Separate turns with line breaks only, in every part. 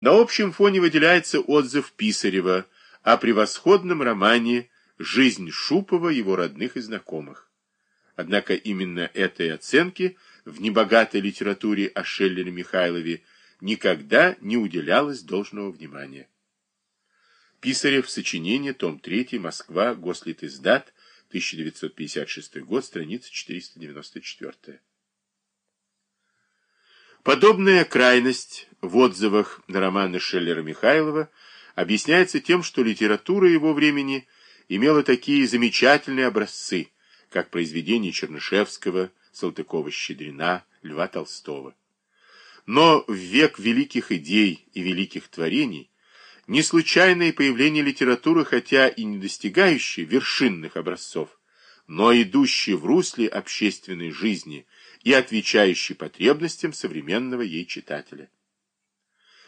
На общем фоне выделяется отзыв Писарева о превосходном романе «Жизнь Шупова, его родных и знакомых». Однако именно этой оценке в небогатой литературе о Шеллере Михайлове никогда не уделялось должного внимания. Писарев, сочинение, том 3, Москва, Гослитиздат, 1956 год, страница 494. Подобная крайность в отзывах на романы Шеллера-Михайлова объясняется тем, что литература его времени имела такие замечательные образцы, как произведения Чернышевского, Салтыкова-Щедрина, Льва Толстого. Но в век великих идей и великих творений не случайное появление литературы, хотя и не достигающей вершинных образцов, но идущей в русле общественной жизни и отвечающей потребностям современного ей читателя.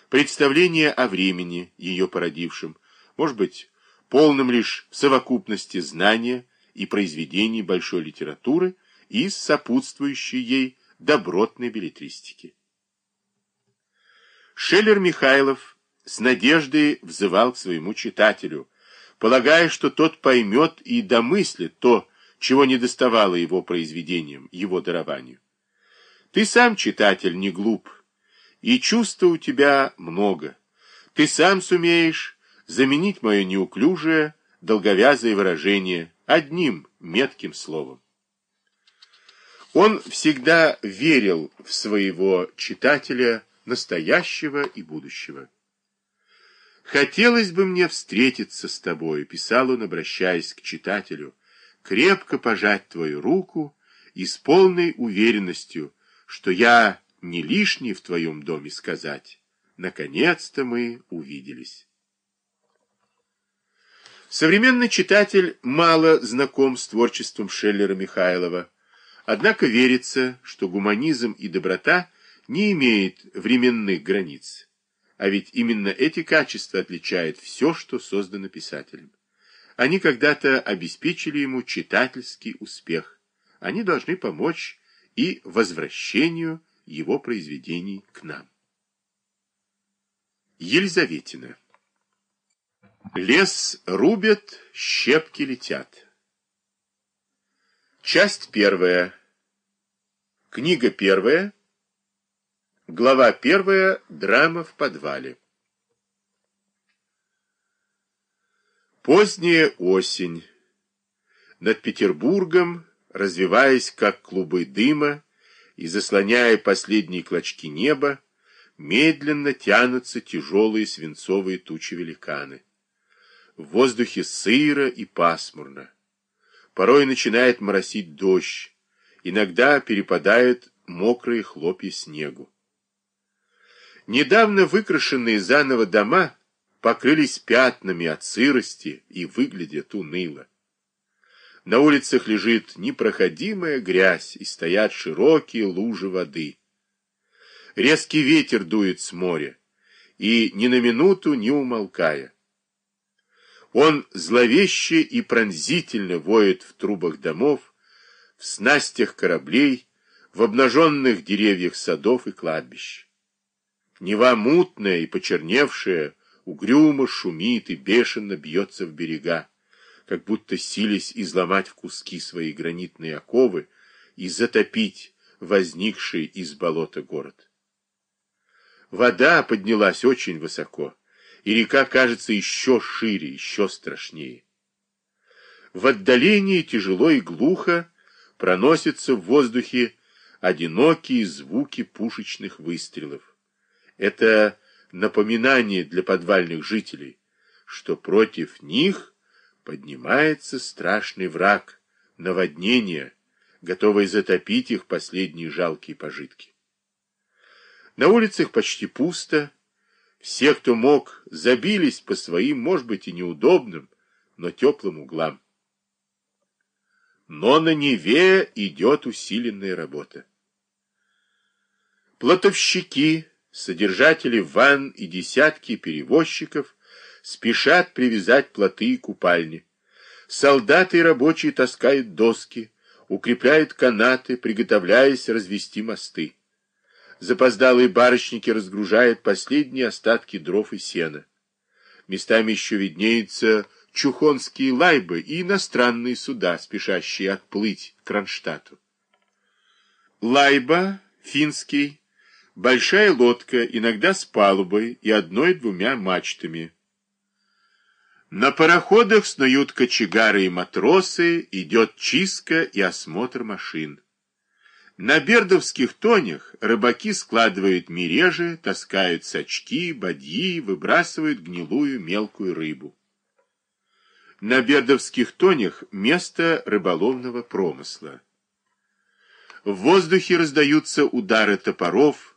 Представление о времени, ее породившем, может быть, полным лишь в совокупности знания и произведений большой литературы и сопутствующей ей добротной билетристики. Шеллер-Михайлов с надеждой взывал к своему читателю, полагая, что тот поймет и домыслит то, чего не доставало его произведениям, его дарованию. Ты сам, читатель, не глуп, и чувства у тебя много. Ты сам сумеешь заменить мое неуклюжее, долговязое выражение одним метким словом. Он всегда верил в своего читателя настоящего и будущего. «Хотелось бы мне встретиться с тобой», — писал он, обращаясь к читателю, «крепко пожать твою руку и с полной уверенностью, что я не лишний в твоем доме сказать. Наконец-то мы увиделись». Современный читатель мало знаком с творчеством Шеллера Михайлова, однако верится, что гуманизм и доброта не имеет временных границ. А ведь именно эти качества отличают все, что создано писателем. Они когда-то обеспечили ему читательский успех. Они должны помочь и возвращению его произведений к нам. Елизаветина Лес рубят, щепки летят. Часть первая. Книга первая. Глава первая. Драма в подвале. Поздняя осень. Над Петербургом, развиваясь как клубы дыма и заслоняя последние клочки неба, медленно тянутся тяжелые свинцовые тучи-великаны. В воздухе сыро и пасмурно. Порой начинает моросить дождь, иногда перепадают мокрые хлопья снегу. Недавно выкрашенные заново дома покрылись пятнами от сырости и выглядят уныло. На улицах лежит непроходимая грязь и стоят широкие лужи воды. Резкий ветер дует с моря, и ни на минуту не умолкая. Он зловеще и пронзительно воет в трубах домов, в снастях кораблей, в обнаженных деревьях садов и кладбищ. Нева мутная и почерневшая, угрюмо шумит и бешено бьется в берега, как будто сились изломать в куски свои гранитные оковы и затопить возникший из болота город. Вода поднялась очень высоко, и река кажется еще шире, еще страшнее. В отдалении тяжело и глухо проносятся в воздухе одинокие звуки пушечных выстрелов. Это напоминание для подвальных жителей, что против них поднимается страшный враг, наводнение, готовый затопить их последние жалкие пожитки. На улицах почти пусто, все, кто мог, забились по своим, может быть, и неудобным, но теплым углам. Но на Неве идет усиленная работа. Плотовщики, Содержатели ванн и десятки перевозчиков спешат привязать плоты и купальни. Солдаты и рабочие таскают доски, укрепляют канаты, приготовляясь развести мосты. Запоздалые барочники разгружают последние остатки дров и сена. Местами еще виднеются чухонские лайбы и иностранные суда, спешащие отплыть к Кронштадту. Лайба, финский, большая лодка, иногда с палубой и одной-двумя мачтами. На пароходах снуют кочегары и матросы, идет чистка и осмотр машин. На бердовских тонях рыбаки складывают мережи, таскают сачки, бадьи, выбрасывают гнилую мелкую рыбу. На бердовских тонях место рыболовного промысла. В воздухе раздаются удары топоров,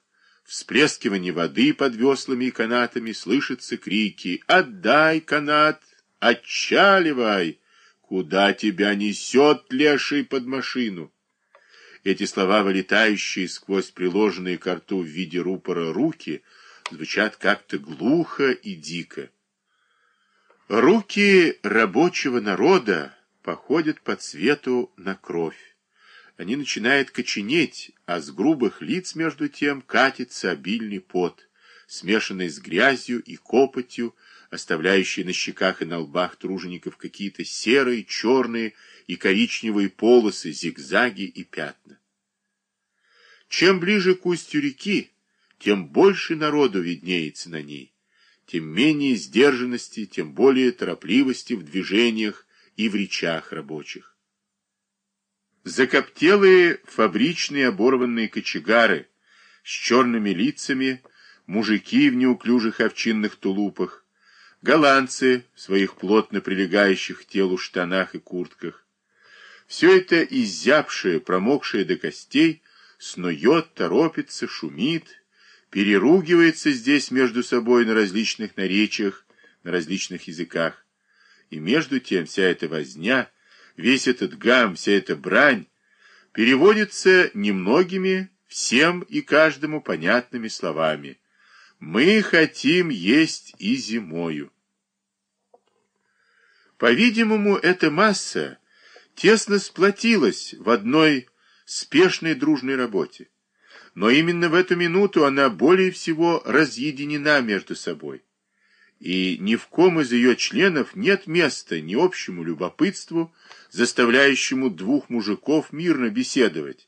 всплескивание воды под веслами и канатами, слышатся крики «Отдай канат! Отчаливай! Куда тебя несет, леший, под машину?» Эти слова, вылетающие сквозь приложенные к рту в виде рупора руки, звучат как-то глухо и дико. Руки рабочего народа походят по цвету на кровь. Они начинают коченеть, а с грубых лиц, между тем, катится обильный пот, смешанный с грязью и копотью, оставляющий на щеках и на лбах тружеников какие-то серые, черные и коричневые полосы, зигзаги и пятна. Чем ближе к устью реки, тем больше народу виднеется на ней, тем менее сдержанности, тем более торопливости в движениях и в речах рабочих. Закоптелые фабричные оборванные кочегары с черными лицами, мужики в неуклюжих овчинных тулупах, голландцы в своих плотно прилегающих к телу штанах и куртках. Все это изябшее, промокшее до костей, снует, торопится, шумит, переругивается здесь между собой на различных наречиях, на различных языках. И между тем вся эта возня, весь этот гам, вся эта брань переводится немногими, всем и каждому понятными словами. Мы хотим есть и зимою. По-видимому, эта масса тесно сплотилась в одной спешной дружной работе. Но именно в эту минуту она более всего разъединена между собой. И ни в ком из ее членов нет места ни общему любопытству, заставляющему двух мужиков мирно беседовать.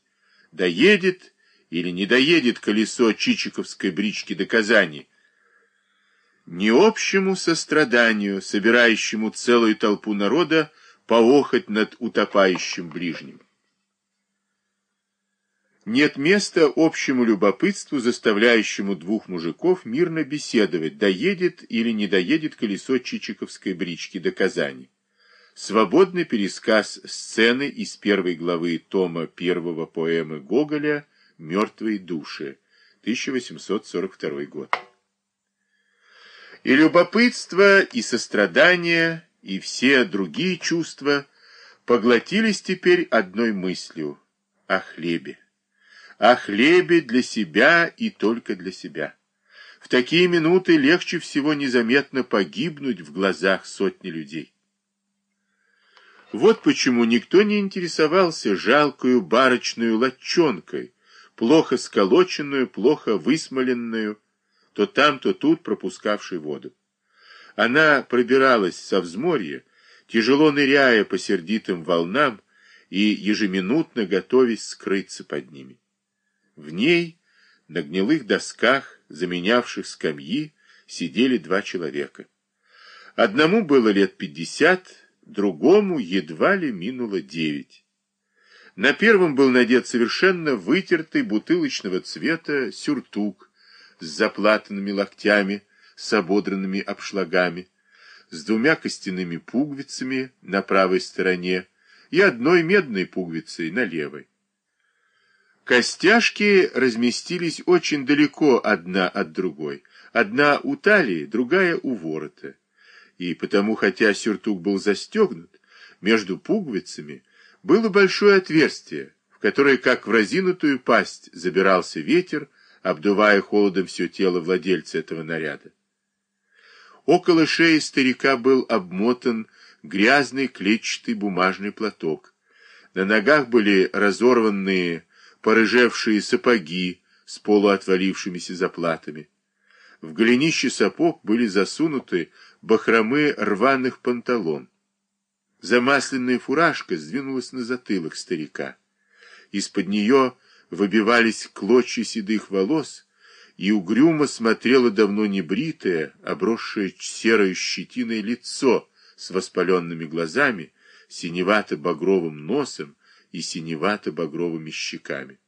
Доедет или не доедет колесо Чичиковской брички до Казани, ни общему состраданию, собирающему целую толпу народа поохоть над утопающим ближним. Нет места общему любопытству, заставляющему двух мужиков мирно беседовать, доедет или не доедет колесо Чичиковской брички до Казани. Свободный пересказ сцены из первой главы тома первого поэмы Гоголя «Мертвые души», 1842 год. И любопытство, и сострадание, и все другие чувства поглотились теперь одной мыслью – о хлебе о хлебе для себя и только для себя. В такие минуты легче всего незаметно погибнуть в глазах сотни людей. Вот почему никто не интересовался жалкую барочную латчонкой, плохо сколоченную, плохо высмоленную, то там, то тут пропускавшей воду. Она пробиралась со взморья, тяжело ныряя по сердитым волнам и ежеминутно готовясь скрыться под ними. В ней, на гнилых досках, заменявших скамьи, сидели два человека. Одному было лет пятьдесят, другому едва ли минуло девять. На первом был надет совершенно вытертый бутылочного цвета сюртук с заплатанными локтями, с ободранными обшлагами, с двумя костяными пуговицами на правой стороне и одной медной пуговицей на левой. Костяшки разместились очень далеко одна от другой. Одна у талии, другая у ворота. И потому, хотя сюртук был застегнут, между пуговицами было большое отверстие, в которое, как в разинутую пасть, забирался ветер, обдувая холодом все тело владельца этого наряда. Около шеи старика был обмотан грязный клетчатый бумажный платок. На ногах были разорванные порыжевшие сапоги с полуотвалившимися заплатами. В голенище сапог были засунуты бахромы рваных панталон. Замасленная фуражка сдвинулась на затылок старика. Из-под нее выбивались клочья седых волос, и угрюмо смотрело давно небритое, обросшее серой щетиной лицо с воспаленными глазами, синевато-багровым носом и синевато-багровыми щеками.